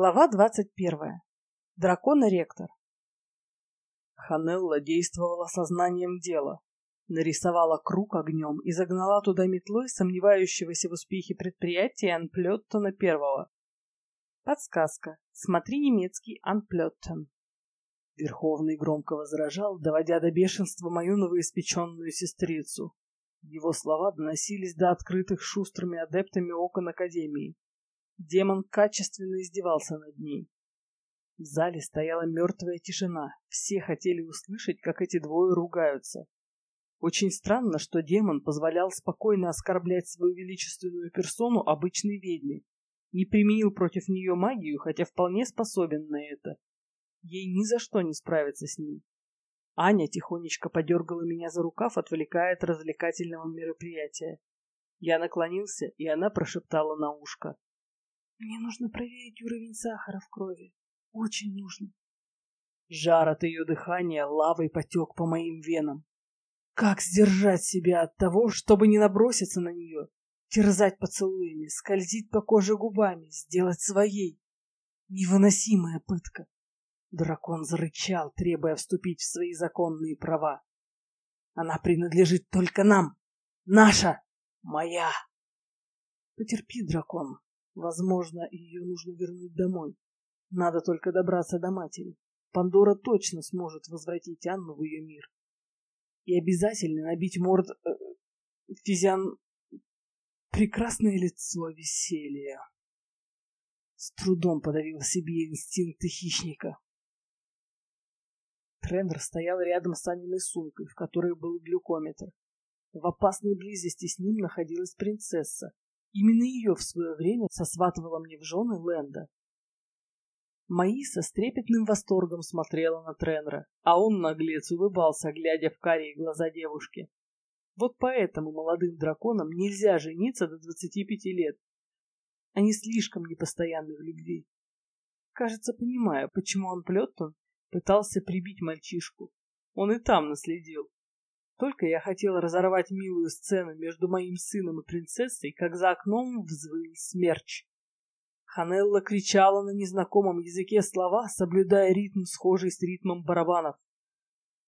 Глава двадцать первая. Дракон-ректор. Ханелла действовала сознанием дела. Нарисовала круг огнем и загнала туда метлой сомневающегося в успехе предприятия Анплеттона первого. Подсказка. Смотри немецкий Анплеттон. Верховный громко возражал, доводя до бешенства мою новоиспеченную сестрицу. Его слова доносились до открытых шустрыми адептами окон Академии. Демон качественно издевался над ней. В зале стояла мертвая тишина. Все хотели услышать, как эти двое ругаются. Очень странно, что демон позволял спокойно оскорблять свою величественную персону обычной ведьме. Не применил против нее магию, хотя вполне способен на это. Ей ни за что не справиться с ним. Аня тихонечко подергала меня за рукав, отвлекая от развлекательного мероприятия. Я наклонился, и она прошептала на ушко. Мне нужно проверить уровень сахара в крови. Очень нужно. Жар от ее дыхания лавой потек по моим венам. Как сдержать себя от того, чтобы не наброситься на нее, терзать поцелуями, скользить по коже губами, сделать своей? Невыносимая пытка. Дракон зарычал, требуя вступить в свои законные права. Она принадлежит только нам. Наша. Моя. Потерпи, дракон. Возможно, ее нужно вернуть домой. Надо только добраться до матери. Пандора точно сможет возвратить Анну в ее мир. И обязательно набить морд... Э, физиан... Прекрасное лицо веселья. С трудом подавил себе инстинкты хищника. Трендер стоял рядом с Аниной сумкой, в которой был глюкометр. В опасной близости с ним находилась принцесса, Именно ее в свое время сосватывала мне в жены Лэнда. Маиса с трепетным восторгом смотрела на тренера, а он, наглец, улыбался, глядя в карие глаза девушки. Вот поэтому молодым драконам нельзя жениться до 25 лет. Они слишком непостоянны в любви. Кажется, понимаю, почему он Плеттон пытался прибить мальчишку. Он и там наследил. Только я хотел разорвать милую сцену между моим сыном и принцессой, как за окном взвыл смерч. Ханелла кричала на незнакомом языке слова, соблюдая ритм, схожий с ритмом барабанов.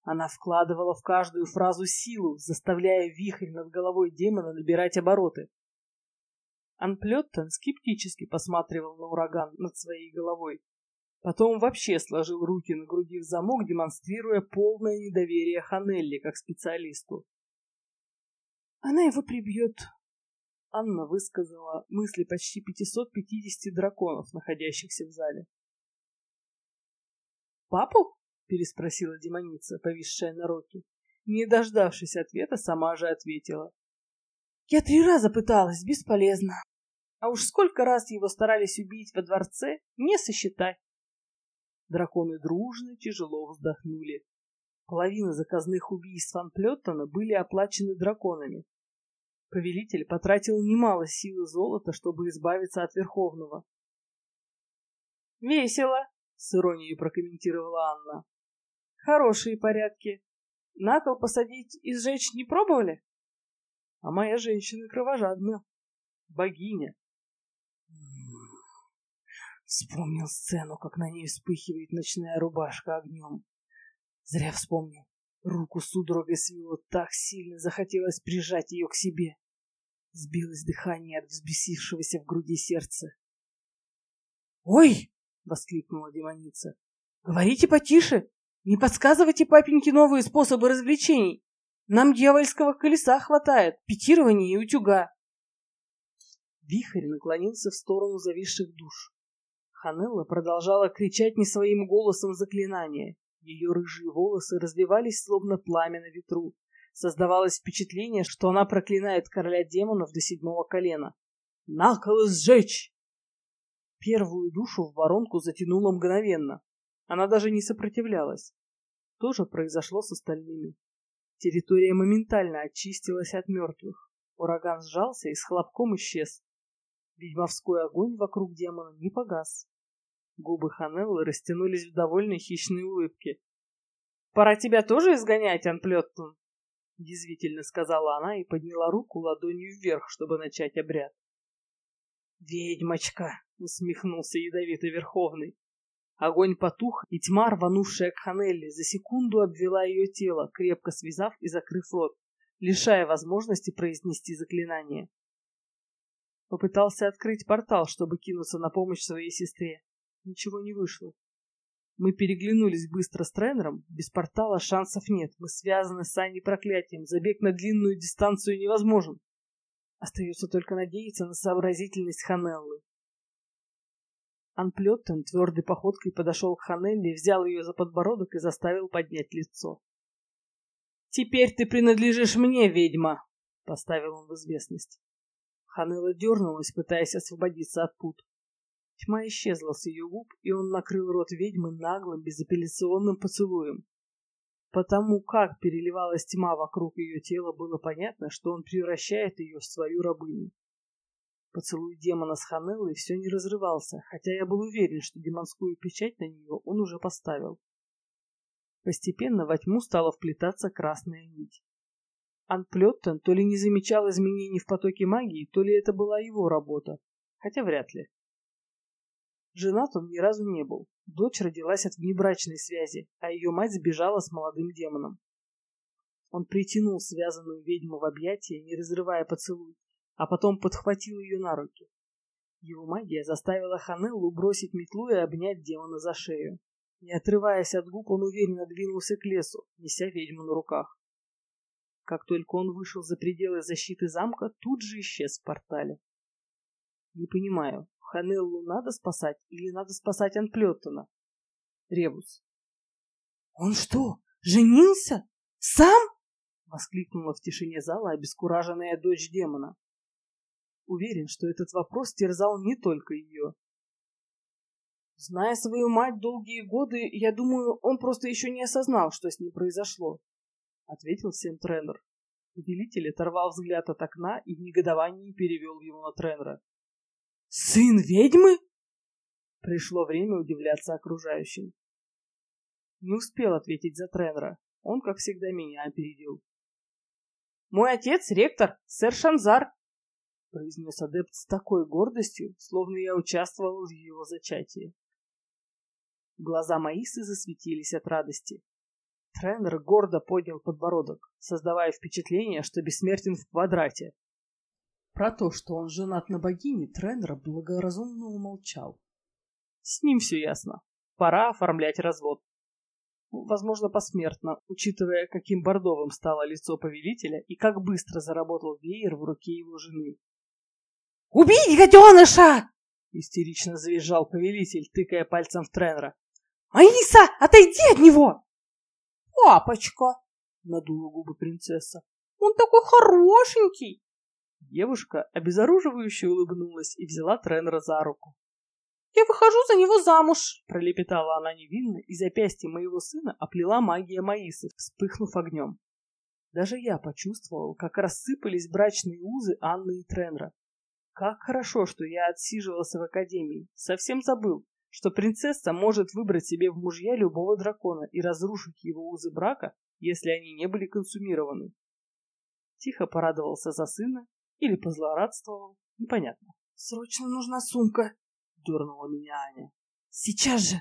Она вкладывала в каждую фразу силу, заставляя вихрь над головой демона набирать обороты. Анплеттон скептически посматривал на ураган над своей головой. Потом вообще сложил руки на груди в замок, демонстрируя полное недоверие Ханелли как специалисту. Она его прибьет. Анна высказала мысли почти 550 драконов, находящихся в зале. «Папу?» — переспросила демоница, повисшая на роке. Не дождавшись ответа, сама же ответила. «Я три раза пыталась, бесполезно. А уж сколько раз его старались убить во дворце, не сосчитать. Драконы дружно тяжело вздохнули. Половина заказных убийств Анплеттона были оплачены драконами. Повелитель потратил немало сил и золота, чтобы избавиться от Верховного. «Весело!» — с иронией прокомментировала Анна. «Хорошие порядки. На кол посадить и сжечь не пробовали?» «А моя женщина кровожадна. Богиня. Вспомнил сцену, как на ней вспыхивает ночная рубашка огнем. Зря вспомнил. Руку судорогой свело так сильно, захотелось прижать ее к себе. Сбилось дыхание от взбесившегося в груди сердца. «Ой!» — воскликнула демоница. «Говорите потише! Не подсказывайте папеньке новые способы развлечений! Нам дьявольского колеса хватает, пикирования и утюга!» Вихрь наклонился в сторону зависших душ. Ханелла продолжала кричать не своим голосом заклинания. Ее рыжие волосы развивались словно пламя на ветру. Создавалось впечатление, что она проклинает короля демонов до седьмого колена. «Наколо сжечь!» Первую душу в воронку затянуло мгновенно. Она даже не сопротивлялась. То же произошло с остальными. Территория моментально очистилась от мертвых. Ураган сжался и с хлопком исчез. Ведьмовской огонь вокруг демона не погас. Губы Ханеллы растянулись в довольной хищной улыбке. «Пора тебя тоже изгонять, Анплеттон!» Язвительно сказала она и подняла руку ладонью вверх, чтобы начать обряд. «Ведьмочка!» — усмехнулся ядовитый Верховный. Огонь потух, и тьма, рванувшая к Ханелли, за секунду обвела ее тело, крепко связав и закрыв рот, лишая возможности произнести заклинание. Попытался открыть портал, чтобы кинуться на помощь своей сестре. Ничего не вышло. Мы переглянулись быстро с тренером. Без портала шансов нет. Мы связаны с Аней проклятием. Забег на длинную дистанцию невозможен. Остается только надеяться на сообразительность Ханеллы. Анплеттен твердой походкой подошел к Ханелле, взял ее за подбородок и заставил поднять лицо. «Теперь ты принадлежишь мне, ведьма!» — поставил он в известность. Ханелла дернулась, пытаясь освободиться от пут. Тьма исчезла с ее губ, и он накрыл рот ведьмы наглым, безапелляционным поцелуем. Потому как переливалась тьма вокруг ее тела, было понятно, что он превращает ее в свою рабыню. Поцелуй демона с Ханеллой все не разрывался, хотя я был уверен, что демонскую печать на нее он уже поставил. Постепенно во тьму стала вплетаться красная нить. Анплеттон то ли не замечал изменений в потоке магии, то ли это была его работа, хотя вряд ли. Женат он ни разу не был. Дочь родилась от внебрачной связи, а ее мать сбежала с молодым демоном. Он притянул связанную ведьму в объятия, не разрывая поцелуй, а потом подхватил ее на руки. Его магия заставила Ханеллу бросить метлу и обнять демона за шею. Не отрываясь от губ, он уверенно двинулся к лесу, неся ведьму на руках. Как только он вышел за пределы защиты замка, тут же исчез в портале. Не понимаю, Ханеллу надо спасать или надо спасать Анплеттона? Ребус. Он что, женился? Сам? Воскликнула в тишине зала обескураженная дочь демона. Уверен, что этот вопрос терзал не только ее. Зная свою мать долгие годы, я думаю, он просто еще не осознал, что с ним произошло, — ответил всем тренер. Повелитель оторвал взгляд от окна и в негодовании перевел его на тренера. «Сын ведьмы?» Пришло время удивляться окружающим. Не успел ответить за тренера. Он, как всегда, меня опередил. «Мой отец — ректор, сэр Шанзар», — произнес адепт с такой гордостью, словно я участвовал в его зачатии. Глаза Маисы засветились от радости. Тренер гордо поднял подбородок, создавая впечатление, что бессмертен в квадрате. Про то, что он женат на богине, тренер благоразумно умолчал. С ним все ясно. Пора оформлять развод. Возможно, посмертно, учитывая, каким бордовым стало лицо повелителя и как быстро заработал веер в руке его жены. «Убить гаденыша!» — истерично завизжал повелитель, тыкая пальцем в тренера. «Маиса, отойди от него!» «Папочка!» — надула губы принцесса. «Он такой хорошенький!» Девушка обезоруживающе улыбнулась и взяла тренера за руку. «Я выхожу за него замуж!» — пролепетала она невинно, и запястье моего сына оплела магия Маисы, вспыхнув огнем. Даже я почувствовал, как рассыпались брачные узы Анны и Тренера. Как хорошо, что я отсиживался в академии. Совсем забыл, что принцесса может выбрать себе в мужья любого дракона и разрушить его узы брака, если они не были консумированы. Тихо порадовался за сына или позлорадствовал, непонятно. «Срочно нужна сумка!» — дернула меня Аня. «Сейчас же!»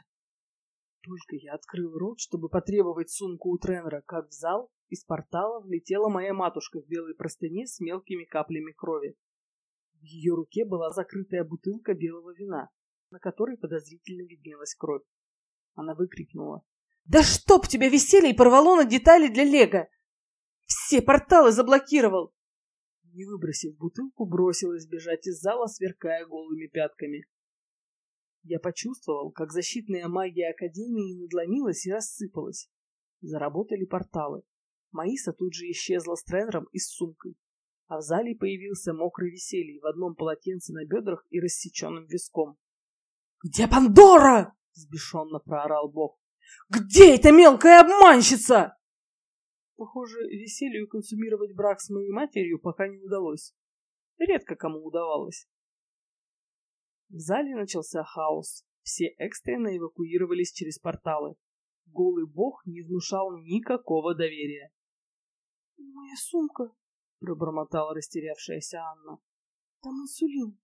Только я открыл рот, чтобы потребовать сумку у тренера, как в зал из портала влетела моя матушка в белой простыне с мелкими каплями крови. В ее руке была закрытая бутылка белого вина, на которой подозрительно виднелась кровь. Она выкрикнула. «Да чтоб тебя веселье порвало на детали для Лего! Все порталы заблокировал!» Не выбросив бутылку, бросилась бежать из зала, сверкая голыми пятками. Я почувствовал, как защитная магия Академии надломилась и рассыпалась. Заработали порталы. Маиса тут же исчезла с тренером и с сумкой а в зале появился мокрый веселье в одном полотенце на бедрах и рассеченным виском. «Где Пандора?» — взбешенно проорал Бог. «Где эта мелкая обманщица?» Похоже, веселью консумировать брак с моей матерью пока не удалось. Редко кому удавалось. В зале начался хаос. Все экстренно эвакуировались через порталы. Голый бог не внушал никакого доверия. «Моя сумка!» — пробормотала растерявшаяся Анна. «Там инсулин».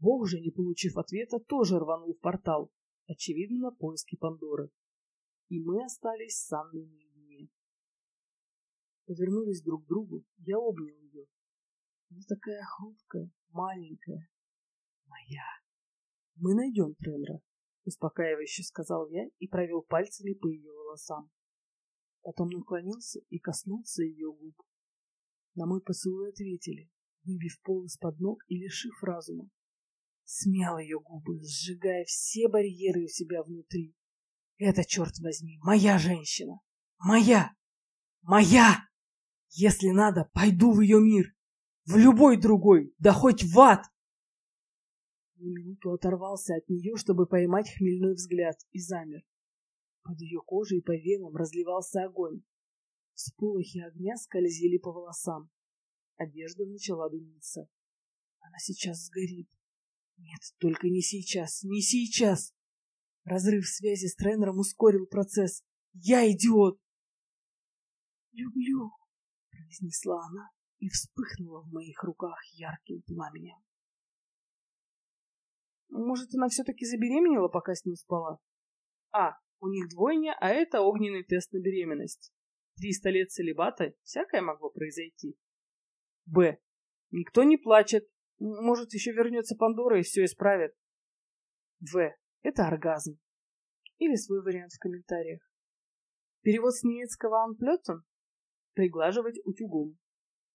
Бог же, не получив ответа, тоже рванул в портал, очевидно, на поиски Пандоры. И мы остались с Анной наедине. Повернулись друг к другу, я обнял ее. Она такая хрупкая, маленькая. Моя. Мы найдем Тренера, успокаивающе сказал я и провел пальцами по ее волосам. Потом наклонился и коснулся ее губ. На мой поцелуй ответили, выбив пол из-под ног и лишив разума. Смял ее губы, сжигая все барьеры у себя внутри. Это, черт возьми, моя женщина! Моя! Моя! Если надо, пойду в ее мир. В любой другой, да хоть в ад! На минуту оторвался от нее, чтобы поймать хмельной взгляд, и замер. Под ее кожей по венам разливался огонь. Сполохи огня скользили по волосам. Одежда начала дымиться. Она сейчас сгорит. Нет, только не сейчас, не сейчас. Разрыв связи с тренером ускорил процесс. Я идиот. Люблю, произнесла она и вспыхнула в моих руках ярким пламенем. Может, она все-таки забеременела, пока с ним спала? А, у них двойня, а это огненный тест на беременность. Триста лет целебата, всякое могло произойти. Б. Никто не плачет. Может, еще вернется Пандора и все исправит. В. Это оргазм. Или свой вариант в комментариях. Перевод с немецкого «анплетен» — приглаживать утюгом.